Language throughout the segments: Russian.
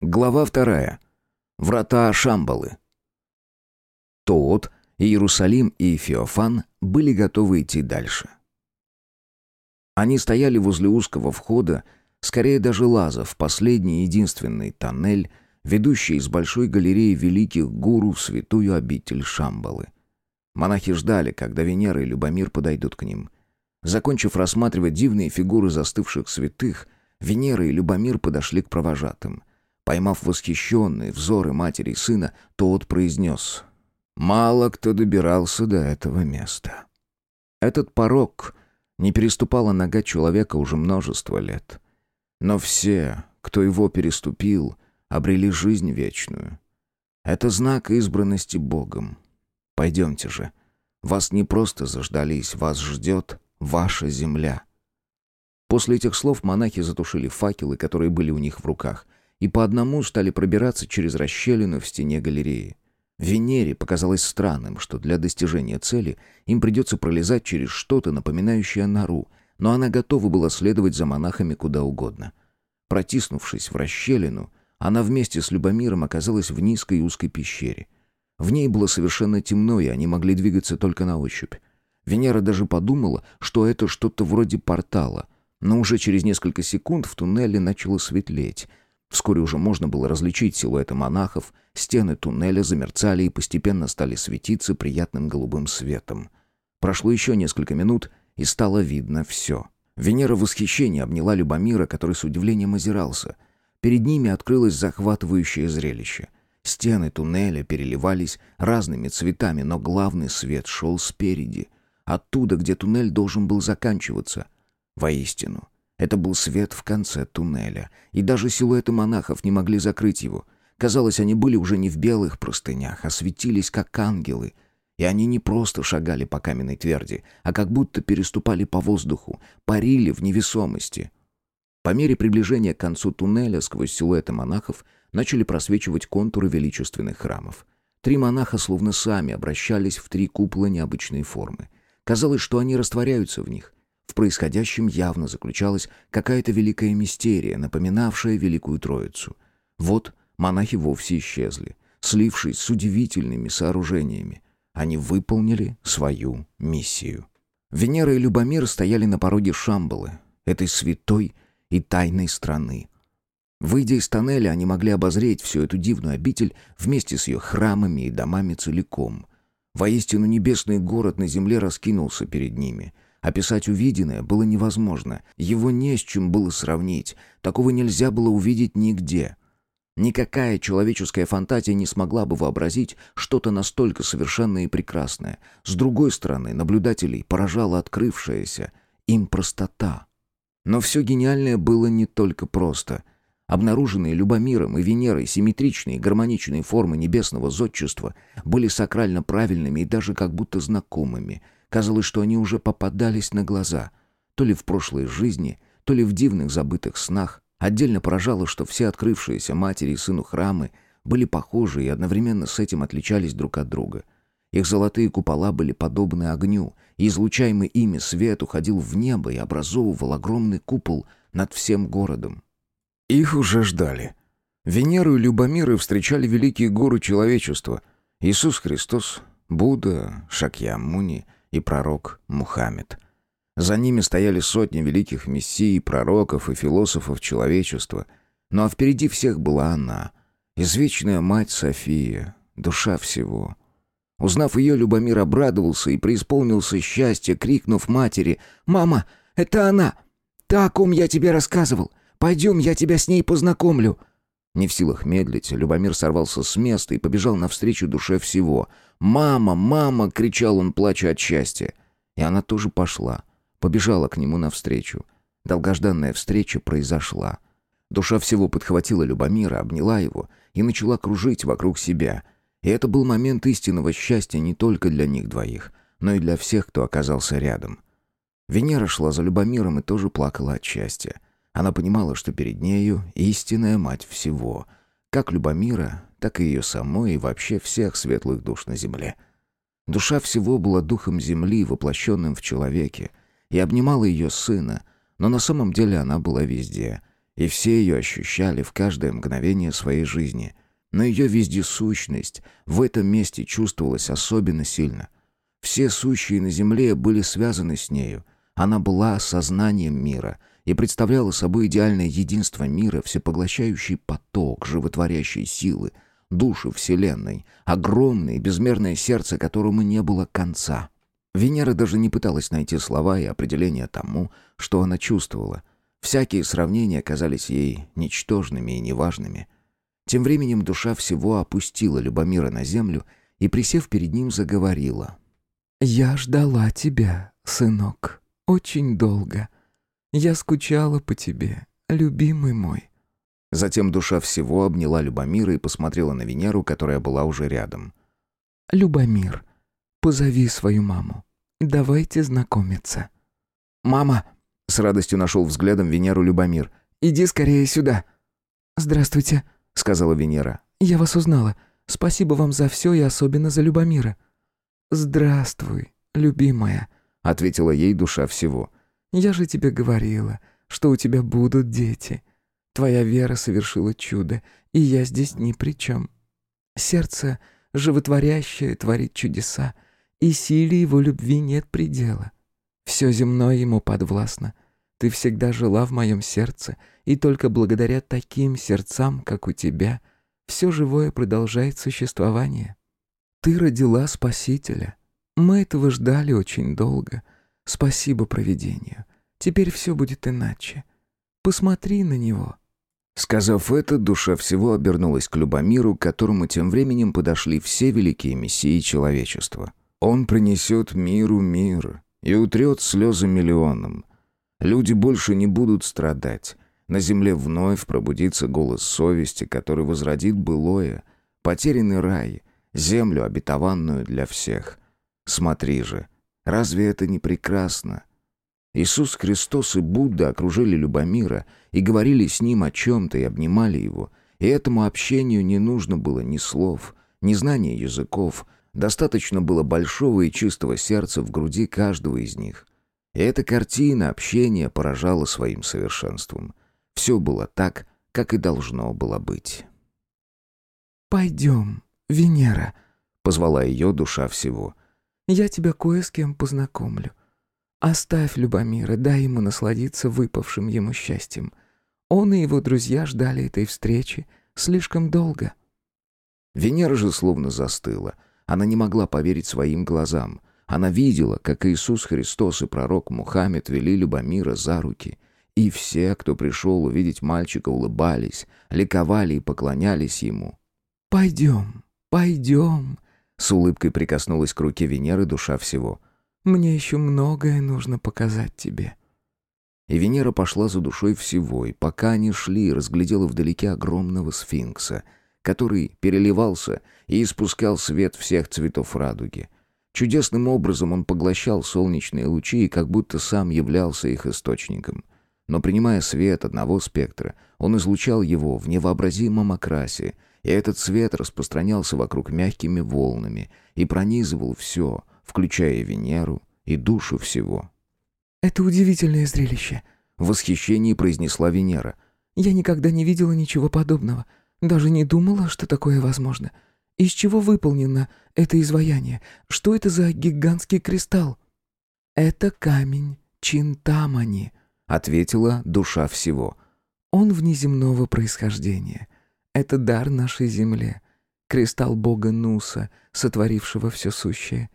Глава вторая. Врата Шамбалы. Тоот, Иерусалим и Феофан были готовы идти дальше. Они стояли возле узкого входа, скорее даже лаза, в последний единственный тоннель, ведущий из большой галереи великих гуру в святую обитель Шамбалы. Монахи ждали, когда Венера и Любомир подойдут к ним. Закончив рассматривать дивные фигуры застывших святых, Венера и Любомир подошли к провожатым. Поймав восхищенные взоры матери и сына, тот произнес «Мало кто добирался до этого места». Этот порог не переступала нога человека уже множество лет. Но все, кто его переступил, обрели жизнь вечную. Это знак избранности Богом. Пойдемте же. Вас не просто заждались, вас ждет ваша земля. После этих слов монахи затушили факелы, которые были у них в руках, и по одному стали пробираться через расщелину в стене галереи. Венере показалось странным, что для достижения цели им придется пролезать через что-то, напоминающее нору, но она готова была следовать за монахами куда угодно. Протиснувшись в расщелину, она вместе с Любомиром оказалась в низкой узкой пещере. В ней было совершенно темно, и они могли двигаться только на ощупь. Венера даже подумала, что это что-то вроде портала — но уже через несколько секунд в туннеле начало светлеть. Вскоре уже можно было различить силуэты монахов, стены туннеля замерцали и постепенно стали светиться приятным голубым светом. Прошло еще несколько минут, и стало видно все. Венера в восхищении обняла Любомира, который с удивлением озирался. Перед ними открылось захватывающее зрелище. Стены туннеля переливались разными цветами, но главный свет шел спереди, оттуда, где туннель должен был заканчиваться — Воистину, это был свет в конце туннеля, и даже силуэты монахов не могли закрыть его. Казалось, они были уже не в белых простынях, а светились как ангелы. И они не просто шагали по каменной тверди, а как будто переступали по воздуху, парили в невесомости. По мере приближения к концу туннеля сквозь силуэты монахов начали просвечивать контуры величественных храмов. Три монаха словно сами обращались в три купола необычной формы. Казалось, что они растворяются в них, в происходящем явно заключалась какая-то великая мистерия, напоминавшая Великую Троицу. Вот монахи вовсе исчезли, слившись с удивительными сооружениями. Они выполнили свою миссию. Венера и Любомир стояли на пороге Шамбалы, этой святой и тайной страны. Выйдя из тоннеля, они могли обозреть всю эту дивную обитель вместе с ее храмами и домами целиком. Воистину небесный город на земле раскинулся перед ними — Описать увиденное было невозможно. Его не с чем было сравнить. Такого нельзя было увидеть нигде. Никакая человеческая фантазия не смогла бы вообразить что-то настолько совершенное и прекрасное. С другой стороны, наблюдателей поражала открывшаяся им простота. Но все гениальное было не только просто. Обнаруженные Любомиром и Венерой симметричные гармоничные формы небесного зодчества были сакрально правильными и даже как будто знакомыми — Казалось, что они уже попадались на глаза. То ли в прошлой жизни, то ли в дивных забытых снах. Отдельно поражало, что все открывшиеся матери и сыну храмы были похожи и одновременно с этим отличались друг от друга. Их золотые купола были подобны огню, и излучаемый ими свет уходил в небо и образовывал огромный купол над всем городом. Их уже ждали. Венеру и Любомиры встречали великие горы человечества. Иисус Христос, Будда, Шакьямуни — и пророк Мухаммед. За ними стояли сотни великих мессий, пророков и философов человечества. Ну а впереди всех была она, извечная мать София, душа всего. Узнав ее, Любомир обрадовался и преисполнился счастья, крикнув матери «Мама, это она! Та, о ком я тебе рассказывал! Пойдем, я тебя с ней познакомлю!» Не в силах медлить, Любомир сорвался с места и побежал навстречу душе всего. «Мама! Мама!» — кричал он, плача от счастья. И она тоже пошла, побежала к нему навстречу. Долгожданная встреча произошла. Душа всего подхватила Любомира, обняла его и начала кружить вокруг себя. И это был момент истинного счастья не только для них двоих, но и для всех, кто оказался рядом. Венера шла за Любомиром и тоже плакала от счастья. Она понимала, что перед нею истинная мать всего, как Любомира, так и ее самой и вообще всех светлых душ на земле. Душа всего была духом земли, воплощенным в человеке, и обнимала ее сына, но на самом деле она была везде. и все ее ощущали в каждое мгновение своей жизни. Но ее вездесущность в этом месте чувствовалась особенно сильно. Все сущие на земле были связаны с нею. Она была сознанием мира и представляла собой идеальное единство мира, всепоглощающий поток животворящей силы, душу Вселенной, огромное безмерное сердце, которому не было конца. Венера даже не пыталась найти слова и определения тому, что она чувствовала. Всякие сравнения казались ей ничтожными и неважными. Тем временем душа всего опустила Любомира на землю и, присев перед ним, заговорила. «Я ждала тебя, сынок, очень долго. Я скучала по тебе, любимый мой». Затем душа всего обняла Любомира и посмотрела на Венеру, которая была уже рядом. «Любомир, позови свою маму. Давайте знакомиться». «Мама!» — с радостью нашел взглядом Венеру Любомир. «Иди скорее сюда». «Здравствуйте», — сказала Венера. «Я вас узнала. Спасибо вам за все и особенно за Любомира». «Здравствуй, любимая», — ответила ей душа всего. «Я же тебе говорила, что у тебя будут дети. Твоя вера совершила чудо, и я здесь ни при чем. Сердце животворящее творит чудеса, и силе его любви нет предела. Все земное ему подвластно. Ты всегда жила в моем сердце, и только благодаря таким сердцам, как у тебя, все живое продолжает существование. Ты родила Спасителя. Мы этого ждали очень долго. Спасибо провидению. Теперь все будет иначе. Посмотри на него». Сказав это, душа всего обернулась к Любомиру, к которому тем временем подошли все великие мессии человечества. Он принесет миру мир и утрет слезы миллионам. Люди больше не будут страдать. На земле вновь пробудится голос совести, который возродит былое, потерянный рай, землю обетованную для всех. Смотри же, разве это не прекрасно? Иисус Христос и Будда окружили Любомира и говорили с ним о чем-то и обнимали его, и этому общению не нужно было ни слов, ни знания языков — Достаточно было большого и чистого сердца в груди каждого из них. И эта картина общения поражала своим совершенством. Все было так, как и должно было быть. «Пойдем, Венера», — позвала ее душа всего. «Я тебя кое с кем познакомлю. Оставь Любомира, дай ему насладиться выпавшим ему счастьем. Он и его друзья ждали этой встречи слишком долго». Венера же словно застыла — она не могла поверить своим глазам. Она видела, как Иисус Христос и пророк Мухаммед вели Любомира за руки. И все, кто пришел увидеть мальчика, улыбались, ликовали и поклонялись ему. «Пойдем, пойдем», — с улыбкой прикоснулась к руке Венеры душа всего. «Мне еще многое нужно показать тебе». И Венера пошла за душой всего, и пока они шли, разглядела вдалеке огромного сфинкса — который переливался и испускал свет всех цветов радуги. Чудесным образом он поглощал солнечные лучи и как будто сам являлся их источником. Но принимая свет одного спектра, он излучал его в невообразимом окрасе, и этот свет распространялся вокруг мягкими волнами и пронизывал все, включая Венеру и душу всего. «Это удивительное зрелище», — в восхищении произнесла Венера. «Я никогда не видела ничего подобного. Даже не думала, что такое возможно. Из чего выполнено это изваяние? Что это за гигантский кристалл? Это камень Чинтамани, ответила душа всего. Он внеземного происхождения. Это дар нашей земле. Кристалл бога Нуса, сотворившего все сущее.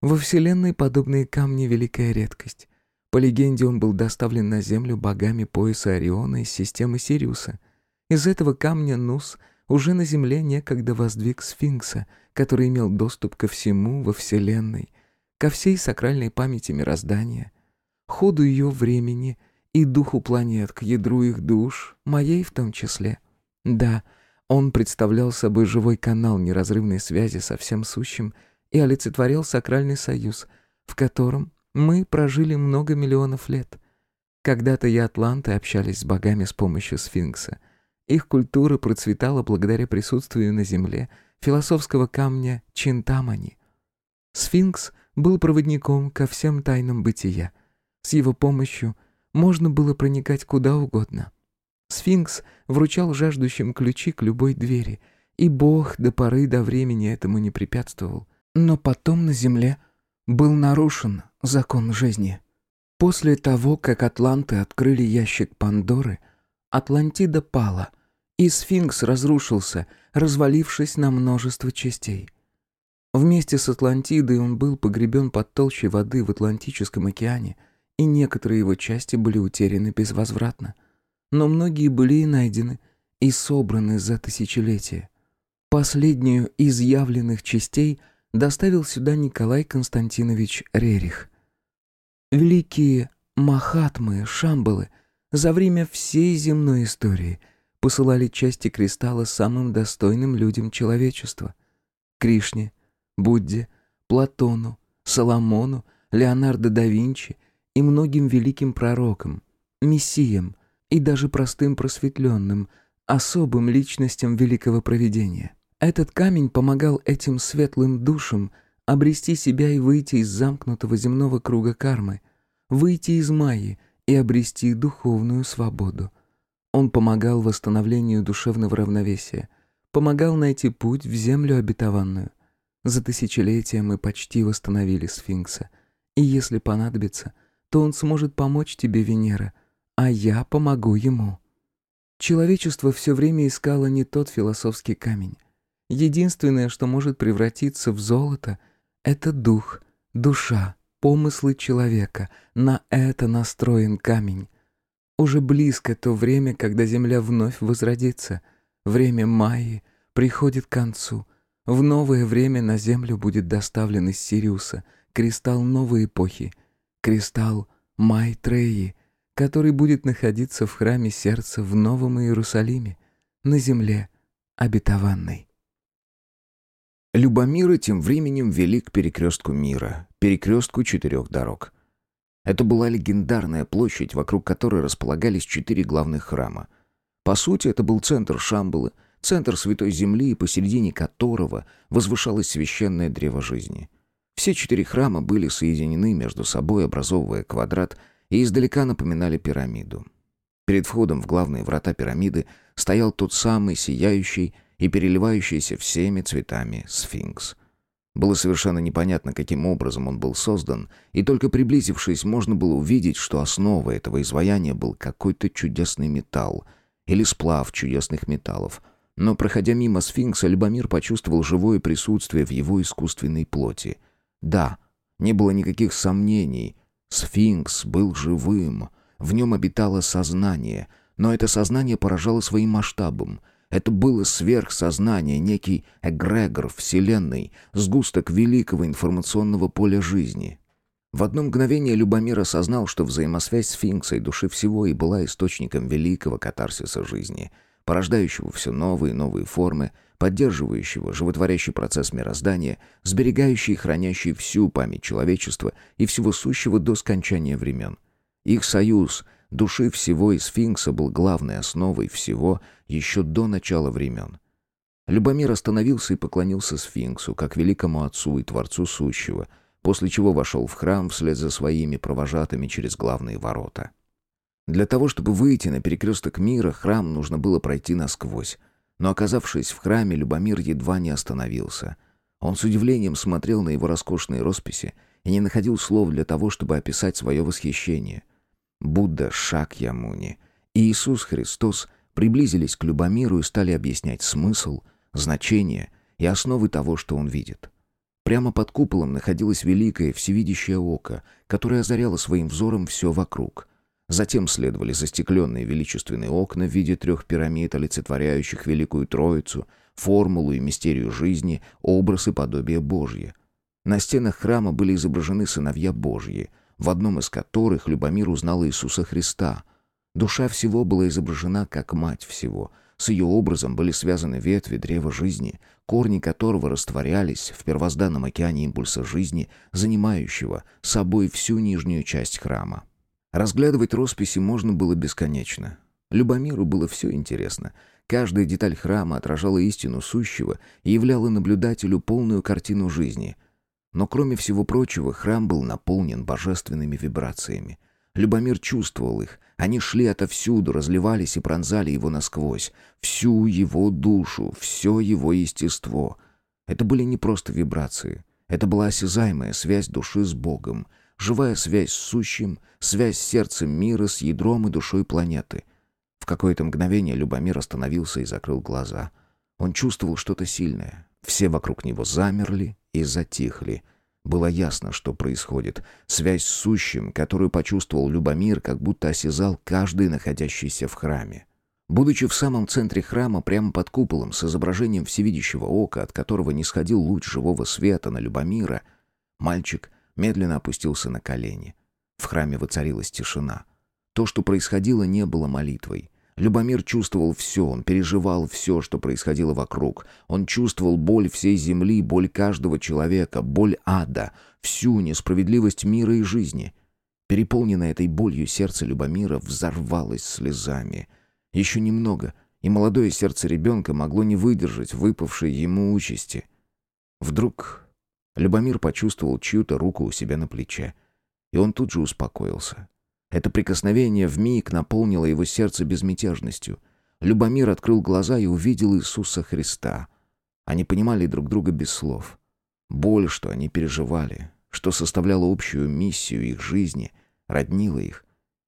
Во Вселенной подобные камни — великая редкость. По легенде, он был доставлен на Землю богами пояса Ориона из системы Сириуса — из этого камня Нус уже на земле некогда воздвиг сфинкса, который имел доступ ко всему во Вселенной, ко всей сакральной памяти мироздания, ходу ее времени и духу планет, к ядру их душ, моей в том числе. Да, он представлял собой живой канал неразрывной связи со всем сущим и олицетворял сакральный союз, в котором мы прожили много миллионов лет. Когда-то я Атланты общались с богами с помощью сфинкса — их культура процветала благодаря присутствию на земле философского камня Чинтамани. Сфинкс был проводником ко всем тайнам бытия. С его помощью можно было проникать куда угодно. Сфинкс вручал жаждущим ключи к любой двери, и Бог до поры до времени этому не препятствовал. Но потом на земле был нарушен закон жизни. После того, как атланты открыли ящик Пандоры, Атлантида пала, и сфинкс разрушился, развалившись на множество частей. Вместе с Атлантидой он был погребен под толщей воды в Атлантическом океане, и некоторые его части были утеряны безвозвратно. Но многие были и найдены, и собраны за тысячелетия. Последнюю из явленных частей доставил сюда Николай Константинович Рерих. Великие Махатмы, Шамбалы за время всей земной истории посылали части кристалла самым достойным людям человечества — Кришне, Будде, Платону, Соломону, Леонардо да Винчи и многим великим пророкам, мессиям и даже простым просветленным, особым личностям великого провидения. Этот камень помогал этим светлым душам обрести себя и выйти из замкнутого земного круга кармы, выйти из майи и обрести духовную свободу. Он помогал восстановлению душевного равновесия, помогал найти путь в землю обетованную. За тысячелетия мы почти восстановили сфинкса. И если понадобится, то он сможет помочь тебе, Венера, а я помогу ему. Человечество все время искало не тот философский камень. Единственное, что может превратиться в золото, это дух, душа, помыслы человека. На это настроен камень. Уже близко то время, когда Земля вновь возродится. Время Майи приходит к концу — в новое время на Землю будет доставлен из Сириуса кристалл новой эпохи, кристалл Майтреи, который будет находиться в храме сердца в Новом Иерусалиме, на земле обетованной. Любомира тем временем вели к перекрестку мира, перекрестку четырех дорог. Это была легендарная площадь, вокруг которой располагались четыре главных храма. По сути, это был центр Шамбалы — центр Святой Земли, посередине которого возвышалось священное древо жизни. Все четыре храма были соединены между собой, образовывая квадрат, и издалека напоминали пирамиду. Перед входом в главные врата пирамиды стоял тот самый сияющий и переливающийся всеми цветами сфинкс. Было совершенно непонятно, каким образом он был создан, и только приблизившись, можно было увидеть, что основой этого изваяния был какой-то чудесный металл или сплав чудесных металлов — но, проходя мимо сфинкса, Любомир почувствовал живое присутствие в его искусственной плоти. Да, не было никаких сомнений. Сфинкс был живым. В нем обитало сознание. Но это сознание поражало своим масштабом. Это было сверхсознание, некий эгрегор Вселенной, сгусток великого информационного поля жизни. В одно мгновение Любомир осознал, что взаимосвязь сфинкса и души всего и была источником великого катарсиса жизни — порождающего все новые и новые формы, поддерживающего животворящий процесс мироздания, сберегающий и хранящий всю память человечества и всего сущего до скончания времен. Их союз души всего и сфинкса был главной основой всего еще до начала времен. Любомир остановился и поклонился сфинксу, как великому отцу и творцу сущего, после чего вошел в храм вслед за своими провожатыми через главные ворота. Для того, чтобы выйти на перекресток мира, храм нужно было пройти насквозь. Но оказавшись в храме, Любомир едва не остановился. Он с удивлением смотрел на его роскошные росписи и не находил слов для того, чтобы описать свое восхищение. Будда Шакьямуни и Иисус Христос приблизились к Любомиру и стали объяснять смысл, значение и основы того, что он видит. Прямо под куполом находилось великое всевидящее око, которое озаряло своим взором все вокруг — Затем следовали застекленные величественные окна в виде трех пирамид, олицетворяющих Великую Троицу, формулу и мистерию жизни, образ и подобие Божье. На стенах храма были изображены сыновья Божьи, в одном из которых Любомир узнал Иисуса Христа. Душа всего была изображена как мать всего. С ее образом были связаны ветви древа жизни, корни которого растворялись в первозданном океане импульса жизни, занимающего собой всю нижнюю часть храма. Разглядывать росписи можно было бесконечно. Любомиру было все интересно. Каждая деталь храма отражала истину сущего и являла наблюдателю полную картину жизни. Но кроме всего прочего, храм был наполнен божественными вибрациями. Любомир чувствовал их, Они шли отовсюду, разливались и пронзали его насквозь. Всю его душу, все его естество. Это были не просто вибрации. Это была осязаемая связь души с Богом. Живая связь с сущим, связь с сердцем мира, с ядром и душой планеты. В какое-то мгновение Любомир остановился и закрыл глаза. Он чувствовал что-то сильное. Все вокруг него замерли и затихли — было ясно, что происходит. Связь с сущим, которую почувствовал Любомир, как будто осязал каждый находящийся в храме. Будучи в самом центре храма, прямо под куполом, с изображением всевидящего ока, от которого не сходил луч живого света на Любомира, мальчик медленно опустился на колени. В храме воцарилась тишина. То, что происходило, не было молитвой. Любомир чувствовал все, он переживал все, что происходило вокруг. Он чувствовал боль всей земли, боль каждого человека, боль ада, всю несправедливость мира и жизни. Переполненное этой болью сердце Любомира взорвалось слезами. Еще немного, и молодое сердце ребенка могло не выдержать выпавшей ему участи. Вдруг Любомир почувствовал чью-то руку у себя на плече, и он тут же успокоился. Это прикосновение вмиг наполнило его сердце безмятежностью. Любомир открыл глаза и увидел Иисуса Христа. Они понимали друг друга без слов. Боль, что они переживали, что составляло общую миссию их жизни, роднила их.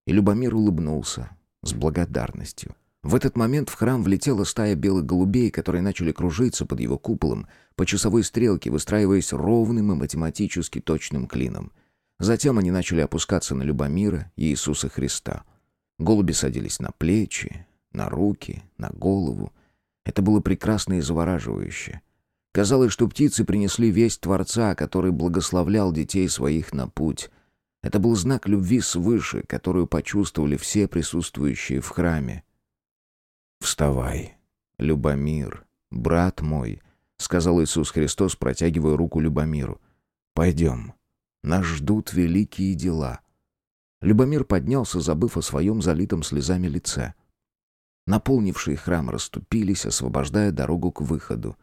И Любомир улыбнулся с благодарностью. В этот момент в храм влетела стая белых голубей, которые начали кружиться под его куполом по часовой стрелке, выстраиваясь ровным и математически точным клином — Затем они начали опускаться на Любомира и Иисуса Христа. Голуби садились на плечи, на руки, на голову. Это было прекрасно и завораживающе. Казалось, что птицы принесли весть Творца, который благословлял детей своих на путь. Это был знак любви свыше, которую почувствовали все присутствующие в храме. «Вставай, Любомир, брат мой», — сказал Иисус Христос, протягивая руку Любомиру. «Пойдем». Нас ждут великие дела». Любомир поднялся, забыв о своем залитом слезами лице. Наполнившие храм расступились, освобождая дорогу к выходу.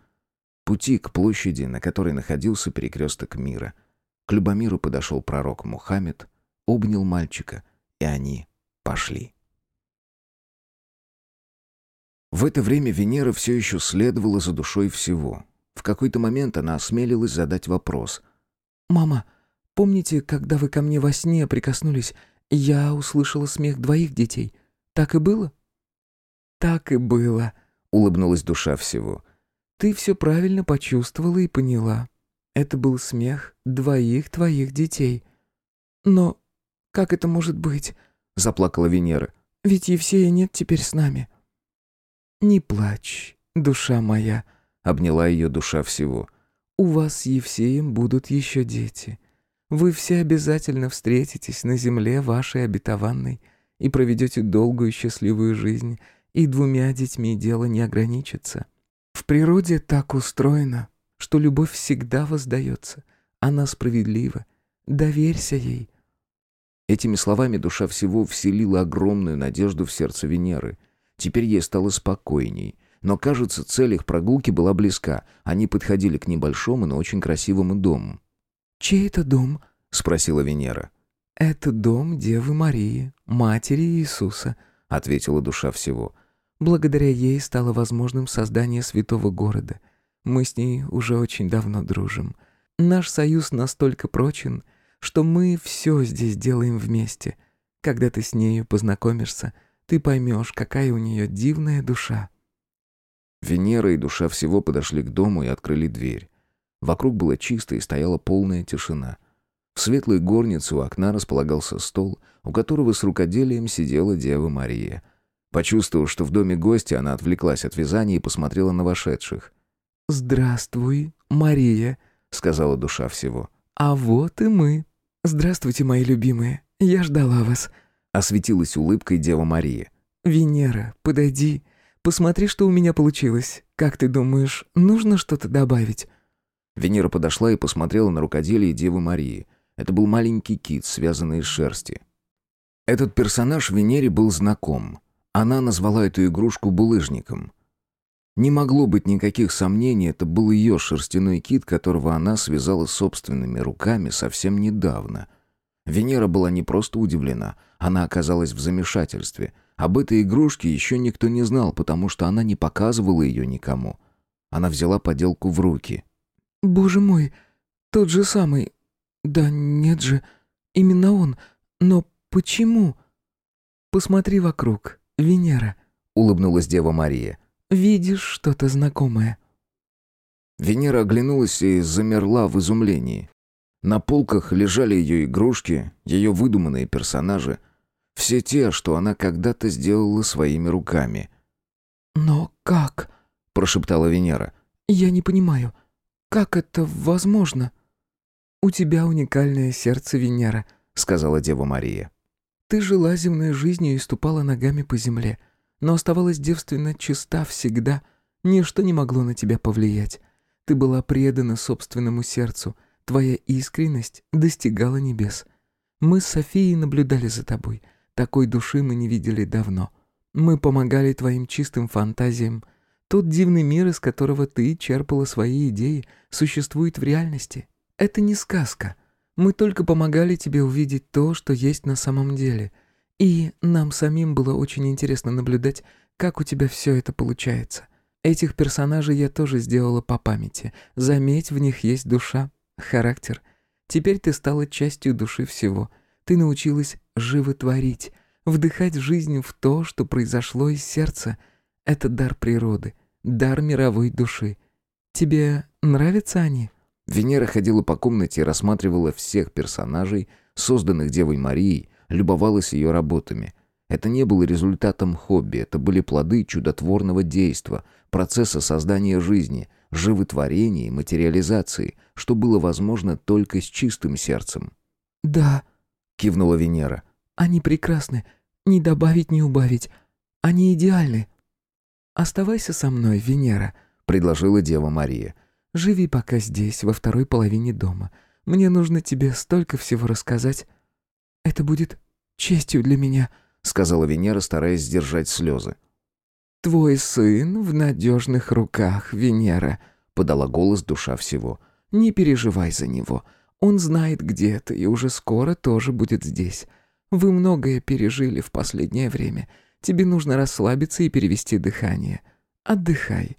Пути к площади, на которой находился перекресток мира. К Любомиру подошел пророк Мухаммед, обнял мальчика, и они пошли. В это время Венера все еще следовала за душой всего. В какой-то момент она осмелилась задать вопрос. «Мама, Помните, когда вы ко мне во сне прикоснулись, я услышала смех двоих детей? Так и было?» «Так и было», — улыбнулась душа всего. «Ты все правильно почувствовала и поняла. Это был смех двоих твоих детей». «Но как это может быть?» — заплакала Венера. «Ведь Евсея нет теперь с нами». «Не плачь, душа моя», — обняла ее душа всего. «У вас с Евсеем будут еще дети. Вы все обязательно встретитесь на земле вашей обетованной и проведете долгую счастливую жизнь, и двумя детьми дело не ограничится. В природе так устроено, что любовь всегда воздается. Она справедлива. Доверься ей». Этими словами душа всего вселила огромную надежду в сердце Венеры. Теперь ей стало спокойней. Но, кажется, цель их прогулки была близка. Они подходили к небольшому, но очень красивому дому. «Чей это дом?» — спросила Венера. «Это дом Девы Марии, матери Иисуса», — ответила душа всего. «Благодаря ей стало возможным создание святого города. Мы с ней уже очень давно дружим. Наш союз настолько прочен, что мы все здесь делаем вместе. Когда ты с нею познакомишься, ты поймешь, какая у нее дивная душа». Венера и душа всего подошли к дому и открыли дверь. Вокруг было чисто и стояла полная тишина. В светлой горнице у окна располагался стол, у которого с рукоделием сидела Дева Мария. Почувствовав, что в доме гости, она отвлеклась от вязания и посмотрела на вошедших. «Здравствуй, Мария», — сказала душа всего. «А вот и мы. Здравствуйте, мои любимые. Я ждала вас», — осветилась улыбкой Дева Мария. «Венера, подойди. Посмотри, что у меня получилось. Как ты думаешь, нужно что-то добавить?» Венера подошла и посмотрела на рукоделие Девы Марии. Это был маленький кит, связанный из шерсти. Этот персонаж Венере был знаком. Она назвала эту игрушку булыжником. Не могло быть никаких сомнений, это был ее шерстяной кит, которого она связала собственными руками совсем недавно. Венера была не просто удивлена, она оказалась в замешательстве. Об этой игрушке еще никто не знал, потому что она не показывала ее никому. Она взяла поделку в руки. «Боже мой, тот же самый. Да нет же, именно он. Но почему?» «Посмотри вокруг, Венера», — улыбнулась Дева Мария. «Видишь что-то знакомое?» Венера оглянулась и замерла в изумлении. На полках лежали ее игрушки, ее выдуманные персонажи. Все те, что она когда-то сделала своими руками. «Но как?» – прошептала Венера. «Я не понимаю, как это возможно?» «У тебя уникальное сердце, Венера», — сказала Дева Мария. «Ты жила земной жизнью и ступала ногами по земле, но оставалась девственно чиста всегда, ничто не могло на тебя повлиять. Ты была предана собственному сердцу, Твоя искренность достигала небес. Мы с Софией наблюдали за тобой. Такой души мы не видели давно. Мы помогали твоим чистым фантазиям. Тот дивный мир, из которого ты черпала свои идеи, существует в реальности. Это не сказка. Мы только помогали тебе увидеть то, что есть на самом деле. И нам самим было очень интересно наблюдать, как у тебя все это получается. Этих персонажей я тоже сделала по памяти. Заметь, в них есть душа характер. Теперь ты стала частью души всего. Ты научилась животворить, вдыхать жизнь в то, что произошло из сердца. Это дар природы, дар мировой души. Тебе нравятся они?» Венера ходила по комнате и рассматривала всех персонажей, созданных Девой Марией, любовалась ее работами. Это не было результатом хобби, это были плоды чудотворного действа, процесса создания жизни, животворения и материализации, что было возможно только с чистым сердцем. «Да», — кивнула Венера, — «они прекрасны, не добавить, не убавить. Они идеальны». «Оставайся со мной, Венера», — предложила Дева Мария. «Живи пока здесь, во второй половине дома. Мне нужно тебе столько всего рассказать. Это будет честью для меня», — сказала Венера, стараясь сдержать слезы. «Твой сын в надежных руках, Венера», — подала голос душа всего. «Не переживай за него. Он знает, где ты, и уже скоро тоже будет здесь. Вы многое пережили в последнее время. Тебе нужно расслабиться и перевести дыхание. Отдыхай.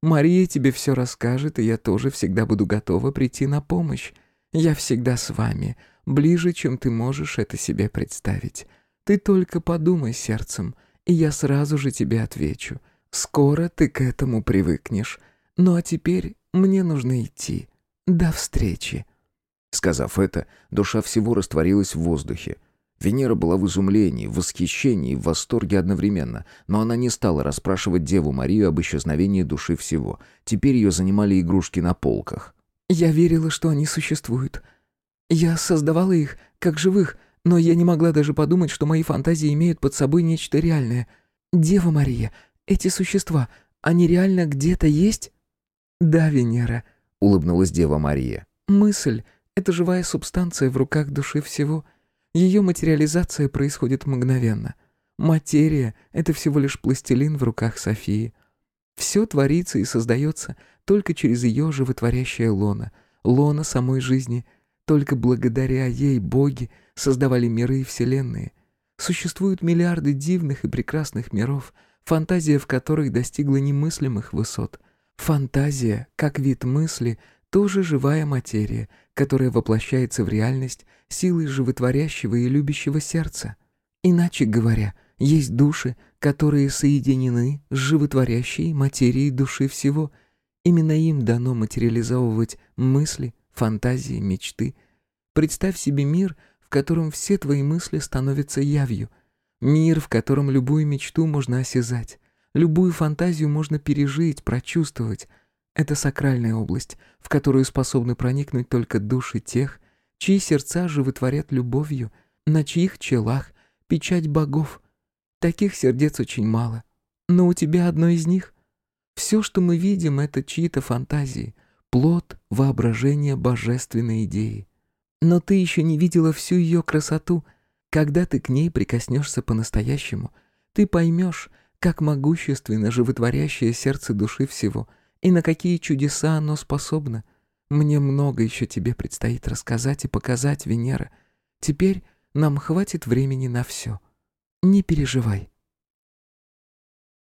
Мария тебе все расскажет, и я тоже всегда буду готова прийти на помощь. Я всегда с вами, ближе, чем ты можешь это себе представить. Ты только подумай сердцем — и я сразу же тебе отвечу. Скоро ты к этому привыкнешь. Ну а теперь мне нужно идти. До встречи». Сказав это, душа всего растворилась в воздухе. Венера была в изумлении, в восхищении и в восторге одновременно, но она не стала расспрашивать Деву Марию об исчезновении души всего. Теперь ее занимали игрушки на полках. «Я верила, что они существуют. Я создавала их, как живых, но я не могла даже подумать, что мои фантазии имеют под собой нечто реальное. Дева Мария, эти существа, они реально где-то есть? Да, Венера, улыбнулась Дева Мария. Мысль — это живая субстанция в руках души всего. Ее материализация происходит мгновенно. Материя — это всего лишь пластилин в руках Софии. Все творится и создается только через ее животворящее лоно, лоно самой жизни. Только благодаря ей боги — создавали миры и вселенные. Существуют миллиарды дивных и прекрасных миров, фантазия в которых достигла немыслимых высот. Фантазия, как вид мысли, тоже живая материя, которая воплощается в реальность силой животворящего и любящего сердца. Иначе говоря, есть души, которые соединены с животворящей материей души всего. Именно им дано материализовывать мысли, фантазии, мечты. Представь себе мир, в котором все твои мысли становятся явью. Мир, в котором любую мечту можно осязать, любую фантазию можно пережить, прочувствовать. Это сакральная область, в которую способны проникнуть только души тех, чьи сердца животворят любовью, на чьих челах печать богов. Таких сердец очень мало, но у тебя одно из них. Все, что мы видим, это чьи-то фантазии, плод воображения божественной идеи. Но ты еще не видела всю ее красоту. Когда ты к ней прикоснешься по-настоящему, ты поймешь, как могущественно животворящее сердце души всего и на какие чудеса оно способно. Мне много еще тебе предстоит рассказать и показать, Венера. Теперь нам хватит времени на все. Не переживай».